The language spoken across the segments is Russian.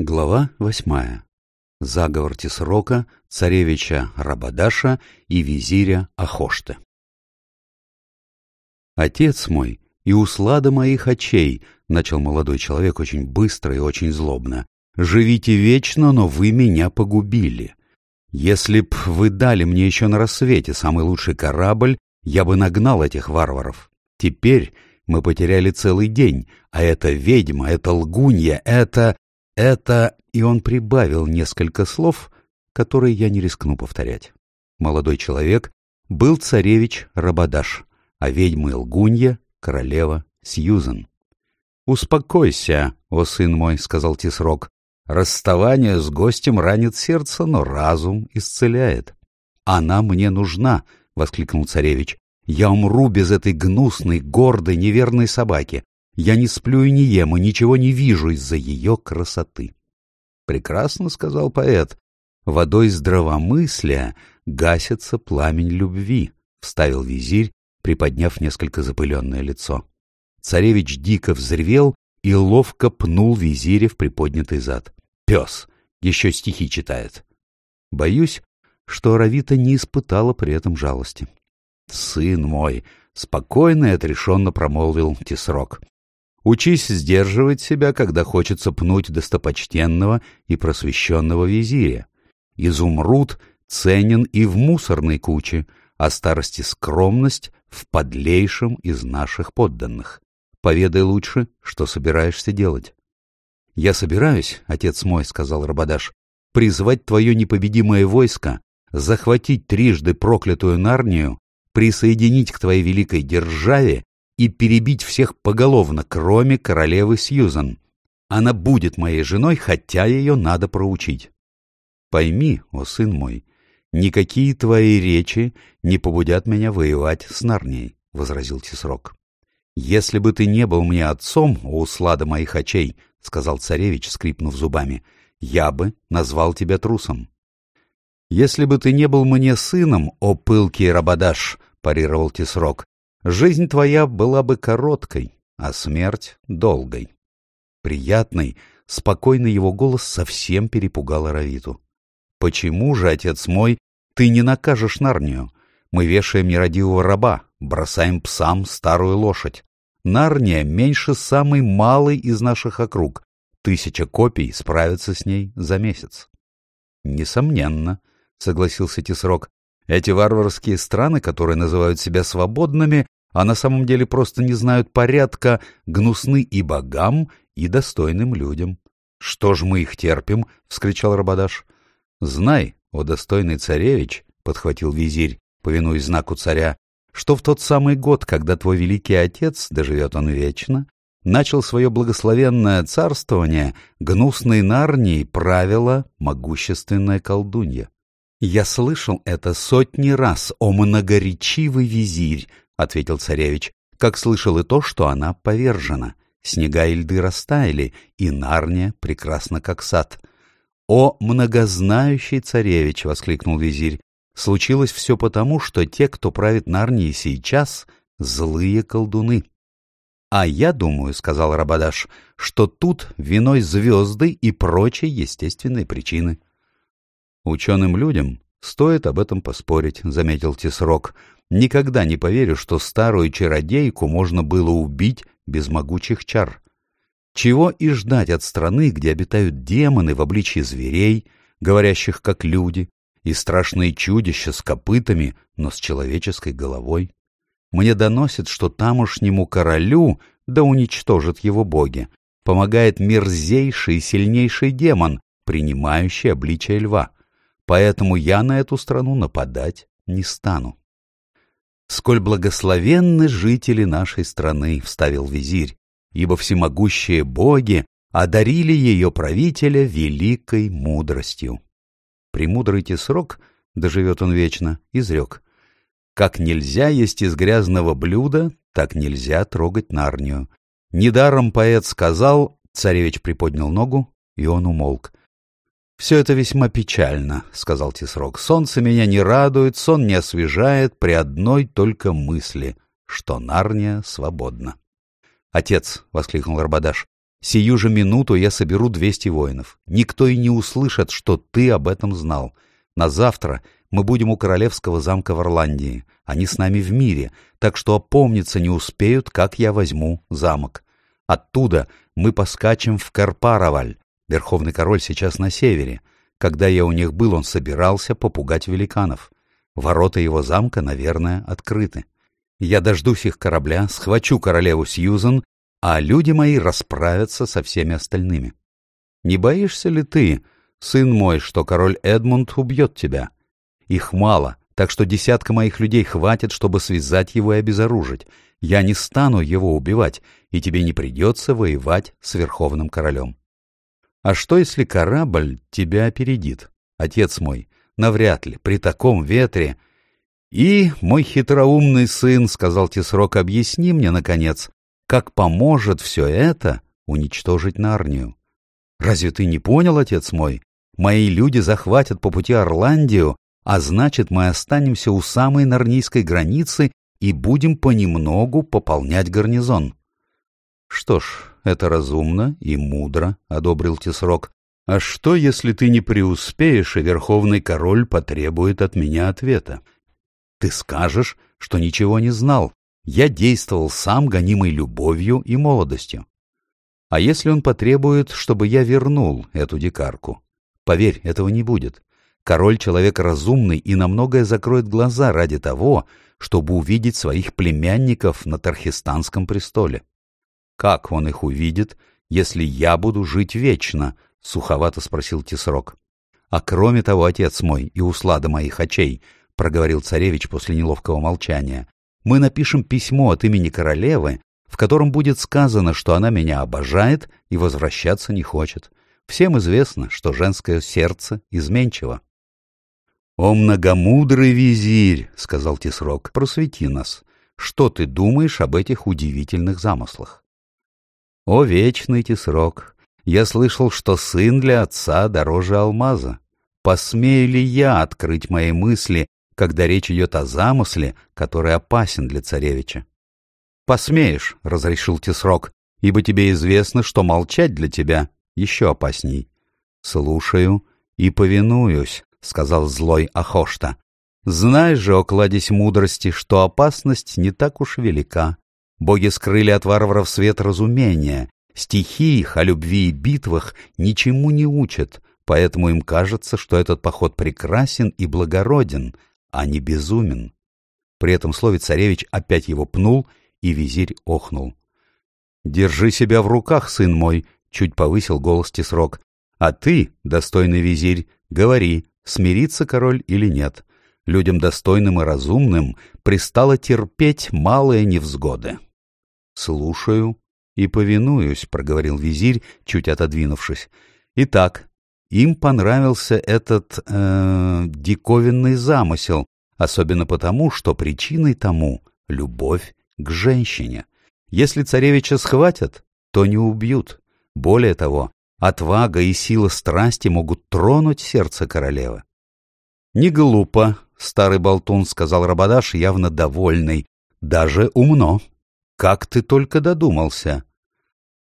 Глава восьмая. Заговор Тесрока, царевича Рабадаша и визиря Ахошты. «Отец мой и услада моих очей», — начал молодой человек очень быстро и очень злобно, — «живите вечно, но вы меня погубили. Если б вы дали мне еще на рассвете самый лучший корабль, я бы нагнал этих варваров. Теперь мы потеряли целый день, а эта ведьма, эта лгунья, это...» Это и он прибавил несколько слов, которые я не рискну повторять. Молодой человек был царевич Рабадаш, а ведьмы Лгунья — королева Сьюзен. «Успокойся, о сын мой», — сказал Тисрок. «Расставание с гостем ранит сердце, но разум исцеляет». «Она мне нужна», — воскликнул царевич. «Я умру без этой гнусной, гордой, неверной собаки. Я не сплю и не ем, и ничего не вижу из-за ее красоты. Прекрасно, — сказал поэт, — водой здравомыслия гасится пламень любви, — вставил визирь, приподняв несколько запыленное лицо. Царевич дико взревел и ловко пнул визиря в приподнятый зад. Пес! Еще стихи читает. Боюсь, что Равита не испытала при этом жалости. — Сын мой! — спокойно и отрешенно промолвил Тесрок. Учись сдерживать себя, когда хочется пнуть достопочтенного и просвещенного визиря. Изумруд ценен и в мусорной куче, а старости скромность в подлейшем из наших подданных. Поведай лучше, что собираешься делать. — Я собираюсь, — отец мой, — сказал Рабадаш, — призвать твое непобедимое войско, захватить трижды проклятую Нарнию, присоединить к твоей великой державе и перебить всех поголовно, кроме королевы Сьюзан. Она будет моей женой, хотя ее надо проучить. Пойми, о сын мой, никакие твои речи не побудят меня воевать с Нарнией, — возразил Тесрок. «Если бы ты не был мне отцом, о услада моих очей, — сказал царевич, скрипнув зубами, — я бы назвал тебя трусом». «Если бы ты не был мне сыном, о пылкий Рабадаш, — парировал Тесрок, жизнь твоя была бы короткой, а смерть — долгой. Приятный, спокойный его голос совсем перепугал Аравиту. «Почему же, отец мой, ты не накажешь Нарнию? Мы вешаем нерадивого раба, бросаем псам старую лошадь. Нарния меньше самый малый из наших округ. Тысяча копий справится с ней за месяц». «Несомненно», — согласился Тесрок, эти варварские страны, которые называют себя свободными, а на самом деле просто не знают порядка, гнусны и богам, и достойным людям. — Что ж мы их терпим? — вскричал Рабадаш. — Знай, о достойный царевич, — подхватил визирь, повинуясь знаку царя, — что в тот самый год, когда твой великий отец, доживет он вечно, начал свое благословенное царствование, гнусной Нарнии правила могущественная колдунья. «Я слышал это сотни раз, о многоречивый визирь», — ответил царевич, как слышал и то, что она повержена. Снега и льды растаяли, и Нарния прекрасна как сад. «О, многознающий царевич!» — воскликнул визирь. «Случилось все потому, что те, кто правит Нарнией сейчас, — злые колдуны». «А я думаю, — сказал Рабадаш, — что тут виной звезды и прочие естественные причины». «Ученым людям стоит об этом поспорить», — заметил Тесрок. «Никогда не поверю, что старую чародейку можно было убить без могучих чар. Чего и ждать от страны, где обитают демоны в обличье зверей, говорящих как люди, и страшные чудища с копытами, но с человеческой головой? Мне доносят, что тамошнему королю, да уничтожат его боги, помогает мерзейший и сильнейший демон, принимающий обличие льва поэтому я на эту страну нападать не стану. «Сколь благословенны жители нашей страны», — вставил визирь, «ибо всемогущие боги одарили ее правителя великой мудростью». Премудрый срок, доживет он вечно, изрек. «Как нельзя есть из грязного блюда, так нельзя трогать нарнию». Недаром поэт сказал, царевич приподнял ногу, и он умолк. «Все это весьма печально», — сказал Тисрок. «Солнце меня не радует, сон не освежает при одной только мысли, что Нарния свободна». «Отец», — воскликнул Арбадаш, — «сию же минуту я соберу двести воинов. Никто и не услышит, что ты об этом знал. На завтра мы будем у королевского замка в Орландии. Они с нами в мире, так что опомниться не успеют, как я возьму замок. Оттуда мы поскачем в Карпароваль, Верховный король сейчас на севере. Когда я у них был, он собирался попугать великанов. Ворота его замка, наверное, открыты. Я дождусь их корабля, схвачу королеву Сьюзен, а люди мои расправятся со всеми остальными. Не боишься ли ты, сын мой, что король Эдмунд убьет тебя? Их мало, так что десятка моих людей хватит, чтобы связать его и обезоружить. Я не стану его убивать, и тебе не придется воевать с верховным королем. А что, если корабль тебя опередит? Отец мой, навряд ли, при таком ветре... И, мой хитроумный сын, — сказал Тесрок, — объясни мне, наконец, как поможет все это уничтожить Нарнию? Разве ты не понял, отец мой? Мои люди захватят по пути Орландию, а значит, мы останемся у самой Нарнийской границы и будем понемногу пополнять гарнизон. Что ж, это разумно и мудро, — одобрил Тесрок. А что, если ты не преуспеешь, и Верховный Король потребует от меня ответа? Ты скажешь, что ничего не знал. Я действовал сам, гонимой любовью и молодостью. А если он потребует, чтобы я вернул эту дикарку? Поверь, этого не будет. Король — человек разумный и на многое закроет глаза ради того, чтобы увидеть своих племянников на Тархистанском престоле. «Как он их увидит, если я буду жить вечно?» — суховато спросил Тесрок. «А кроме того, отец мой и услада моих очей», — проговорил царевич после неловкого молчания, — «мы напишем письмо от имени королевы, в котором будет сказано, что она меня обожает и возвращаться не хочет. Всем известно, что женское сердце изменчиво». «О многомудрый визирь!» — сказал Тесрок. «Просвети нас. Что ты думаешь об этих удивительных замыслах?» О, вечный Тисрок! Я слышал, что сын для отца дороже алмаза. Посмею ли я открыть мои мысли, когда речь идет о замысле, который опасен для царевича? «Посмеешь», — разрешил Тесрок, — «ибо тебе известно, что молчать для тебя еще опасней». «Слушаю и повинуюсь», — сказал злой Ахошта. «Знай же, окладись мудрости, что опасность не так уж велика. Боги скрыли от варваров свет разумения. Стихи их о любви и битвах ничему не учат, поэтому им кажется, что этот поход прекрасен и благороден, а не безумен. При этом слове царевич опять его пнул, и визирь охнул. «Держи себя в руках, сын мой!» — чуть повысил голос Тесрок. «А ты, достойный визирь, говори, смирится король или нет. Людям достойным и разумным пристало терпеть малые невзгоды». «Слушаю и повинуюсь», — проговорил визирь, чуть отодвинувшись. «Итак, им понравился этот э, диковинный замысел, особенно потому, что причиной тому — любовь к женщине. Если царевича схватят, то не убьют. Более того, отвага и сила страсти могут тронуть сердце королевы. «Не глупо», — старый болтун сказал Рабадаш, явно довольный. «Даже умно» как ты только додумался!»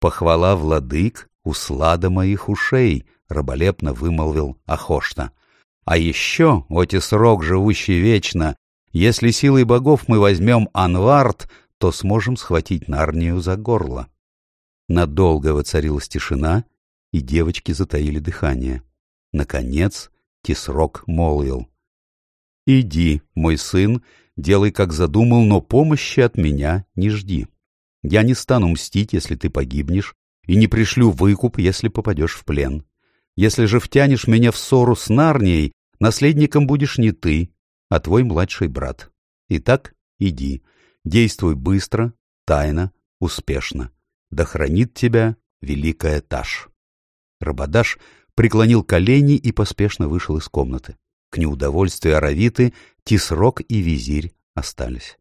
«Похвала, владык, у слада моих ушей!» — раболепно вымолвил Охошна. «А еще, Отис Рог, живущий вечно, если силой богов мы возьмем Анвард, то сможем схватить Нарнию за горло». Надолго воцарилась тишина, и девочки затаили дыхание. Наконец Тисрок молвил. «Иди, мой сын, делай, как задумал, но помощи от меня не жди. Я не стану мстить, если ты погибнешь, и не пришлю выкуп, если попадешь в плен. Если же втянешь меня в ссору с Нарнией, наследником будешь не ты, а твой младший брат. Итак, иди, действуй быстро, тайно, успешно. Да хранит тебя великая Таш». Рабадаш преклонил колени и поспешно вышел из комнаты. К неудовольствию Аравиты Тисрок и Визирь остались.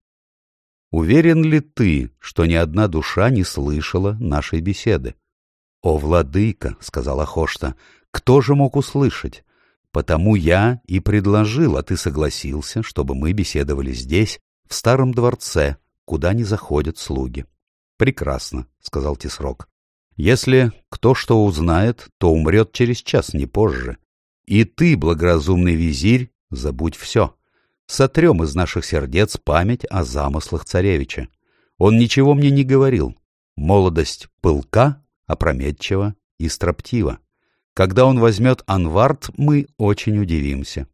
Уверен ли ты, что ни одна душа не слышала нашей беседы? — О, владыка, — сказала Хошта, — кто же мог услышать? Потому я и предложил, а ты согласился, чтобы мы беседовали здесь, в старом дворце, куда не заходят слуги. — Прекрасно, — сказал Тисрок. — Если кто что узнает, то умрет через час, не позже. И ты, благоразумный визирь, забудь все. Сотрем из наших сердец память о замыслах царевича. Он ничего мне не говорил. Молодость пылка, опрометчива и строптива. Когда он возьмет анвард, мы очень удивимся.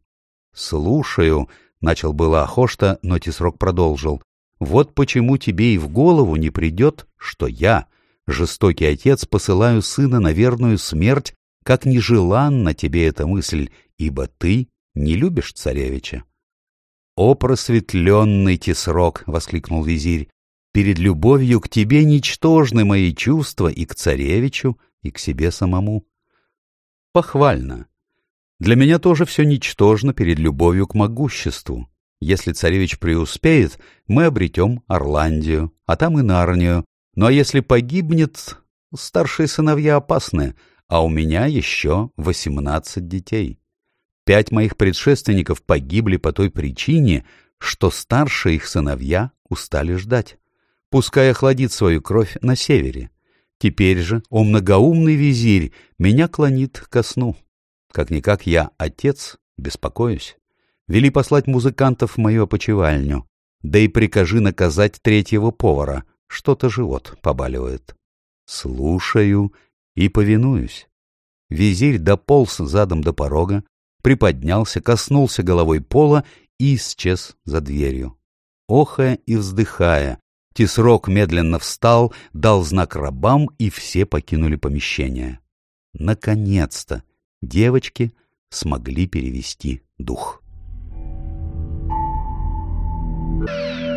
«Слушаю», — начал было Ахошта, но Тисрок продолжил. «Вот почему тебе и в голову не придет, что я, жестокий отец, посылаю сына на верную смерть как нежеланна тебе эта мысль, ибо ты не любишь царевича. «О просветленный тесрок!» — воскликнул визирь. «Перед любовью к тебе ничтожны мои чувства и к царевичу, и к себе самому». «Похвально. Для меня тоже все ничтожно перед любовью к могуществу. Если царевич преуспеет, мы обретем Орландию, а там и Нарнию. Ну а если погибнет, старшие сыновья опасны, а у меня еще 18 детей. Пять моих предшественников погибли по той причине, что старшие их сыновья устали ждать. Пускай охладит свою кровь на севере. Теперь же, о многоумный визирь, меня клонит ко сну. Как-никак я, отец, беспокоюсь. Вели послать музыкантов в мою опочивальню. Да и прикажи наказать третьего повара, что-то живот побаливает. Слушаю и повинуюсь. Визирь дополз задом до порога, приподнялся, коснулся головой пола и исчез за дверью. Охая и вздыхая, Тесрок медленно встал, дал знак рабам, и все покинули помещение. Наконец-то девочки смогли перевести дух. Thank.